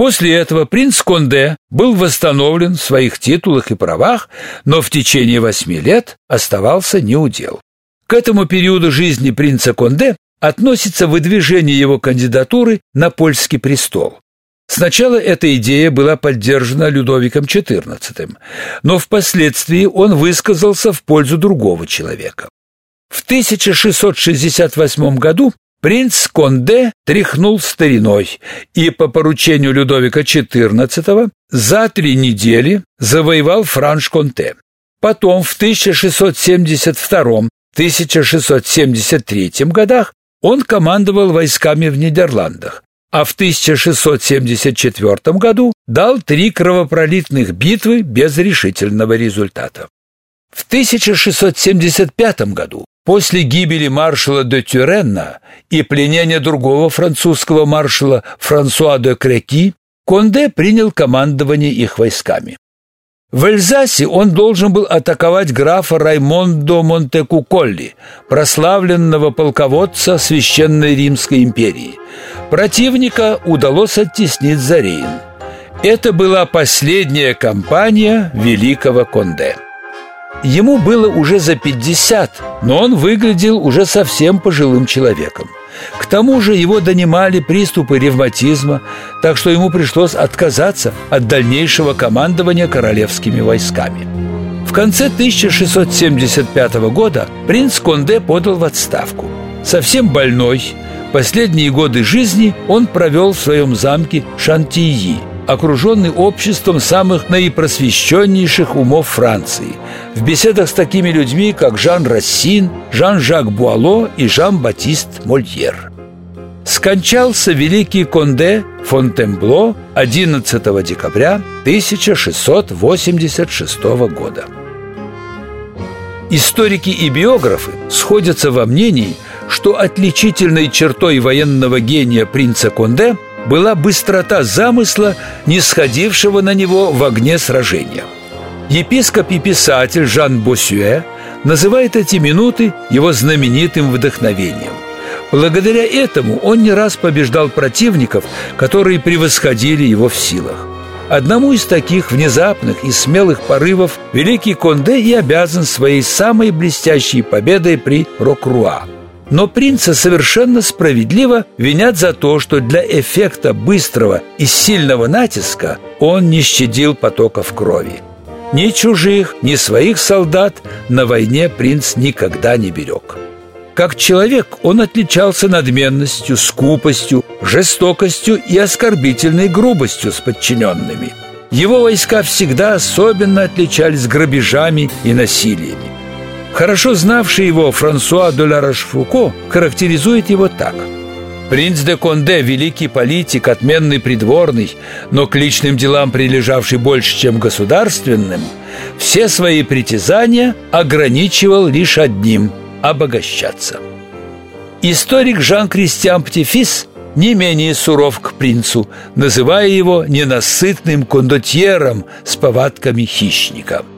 После этого принц Конде был восстановлен в своих титулах и правах, но в течение восьми лет оставался неудел. К этому периоду жизни принца Конде относится выдвижение его кандидатуры на польский престол. Сначала эта идея была поддержана Людовиком XIV, но впоследствии он высказался в пользу другого человека. В 1668 году Принц Конде тряхнул стариной и по поручению Людовика XIV за три недели завоевал Франш-Конте. Потом в 1672-1673 годах он командовал войсками в Нидерландах, а в 1674 году дал три кровопролитных битвы без решительного результата. В 1675 году После гибели маршала де Тюренна и пленения другого французского маршала Франсуа де Креки, Конде принял командование их войсками. В Эльзасе он должен был атаковать графа Раймондо Монтекуколли, прославленного полководца Священной Римской империи. Противника удалось оттеснить за Рейн. Это была последняя кампания великого Конде. Ему было уже за 50, но он выглядел уже совсем пожилым человеком. К тому же его донимали приступы ревматизма, так что ему пришлось отказаться от дальнейшего командования королевскими войсками. В конце 1675 года принц Конде подал в отставку. Совсем больной, последние годы жизни он провел в своем замке Шантии – окруженный обществом самых наипросвещеннейших умов Франции, в беседах с такими людьми, как Жан Рассин, Жан-Жак Буало и Жан-Батист Мольер. Скончался великий Конде Фонтенбло 11 декабря 1686 года. Историки и биографы сходятся во мнении, что отличительной чертой военного гения принца Конде – была быстрота замысла, не сходившего на него в огне сражения. Епископ и писатель Жан Босюэ называет эти минуты его знаменитым вдохновением. Благодаря этому он не раз побеждал противников, которые превосходили его в силах. Одному из таких внезапных и смелых порывов великий Конде и обязан своей самой блестящей победой при Рокруа – но принца совершенно справедливо винят за то, что для эффекта быстрого и сильного натиска он не щадил потоков крови. Ни чужих, ни своих солдат на войне принц никогда не берег. Как человек он отличался надменностью, скупостью, жестокостью и оскорбительной грубостью с подчиненными. Его войска всегда особенно отличались грабежами и насилиями. Хорошо знавший его Франсуа де Ларашфуко характеризует его так. Принц де Конде – великий политик, отменный придворный, но к личным делам прилежавший больше, чем государственным, все свои притязания ограничивал лишь одним – обогащаться. Историк Жан-Кристиан Птифис не менее суров к принцу, называя его ненасытным кондотьером с повадками хищника –